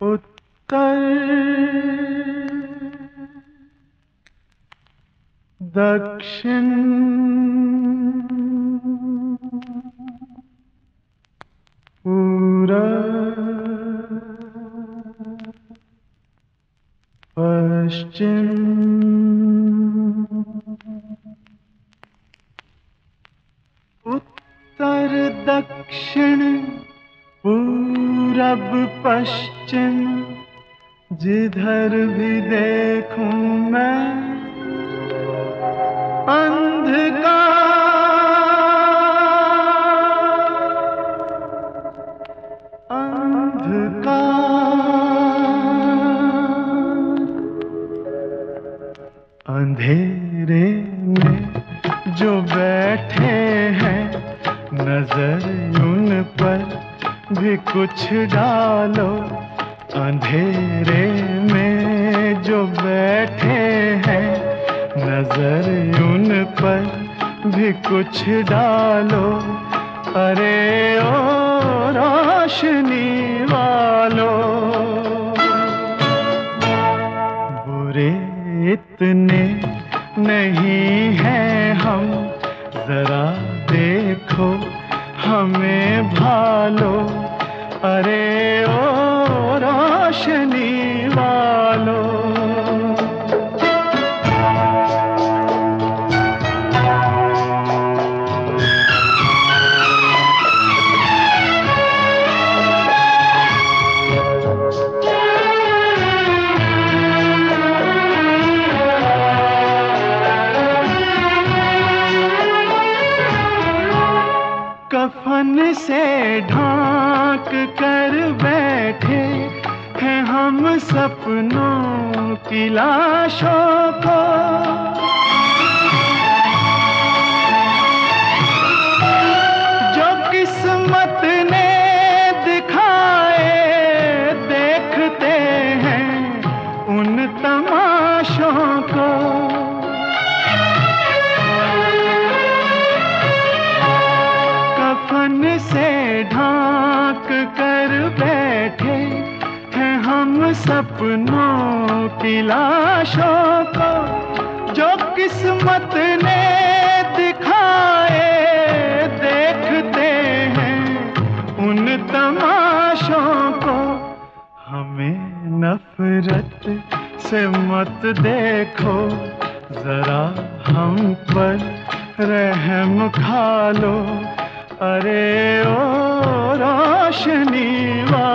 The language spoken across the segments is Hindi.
उत्तर दक्षिण। पूरा पश्चिम। उत्तर दक्षिण। पूरब पश्चिम, जिधर भी देखूँ मैं अंधकार अंधकार। अंधेरे में जो बैठे हैं, नज़र उन पर भी कुछ डालो अंधेरे में जो बैठे हैं। नज़र उन पर भी कुछ डालो। अरे ओ रोशनी वालो। बुरे इतने नहीं हैं हम, जरा देखो हमें भालो। अरे ओ रोशनी वालो। कफन से ढांक कर बैठे हैं हम सपनों की लाशों को। सपनों की लाशों को जो किस्मत ने दिखाए, देखते हैं। उन तमाशों को हमें नफरत से मत देखो, जरा हम पर रहम खा लो। अरे ओ रोशनी वालो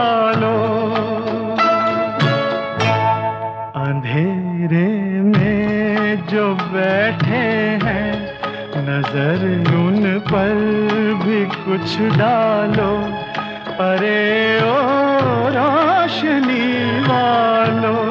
नज़र नून पर भी कुछ डालो। अरे ओ रोशनी वालो।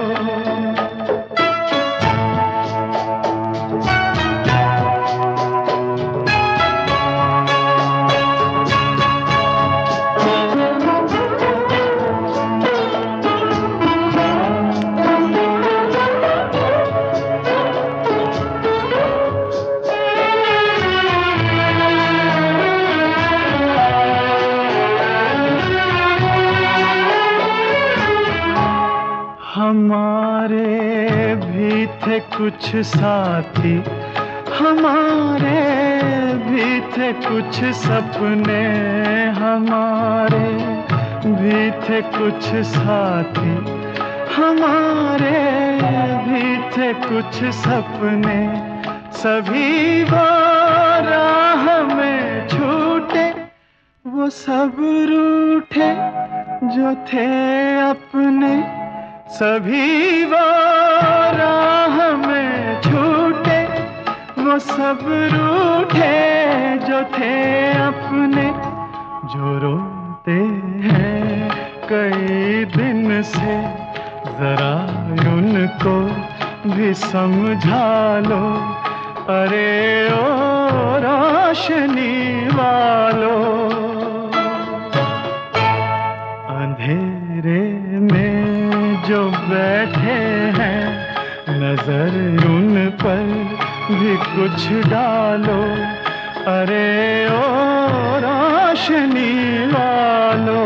हमारे भी थे कुछ साथी। हमारे भी थे कुछ सपने। हमारे भी थे कुछ साथी। हमारे भी थे कुछ सपने। सभी वो राह में छूटे, वो सब रूठे जो थे अपने। सभी वो राह में छूटे, वो सब रूठे जो थे अपने, जो रोते हैं कई दिन से। जरा उनको भी समझा लो, अरे ओ रोशनी वालो। बैठे हैं नज़र उन पर भी कुछ डालो। अरे ओ रोशनी वालो।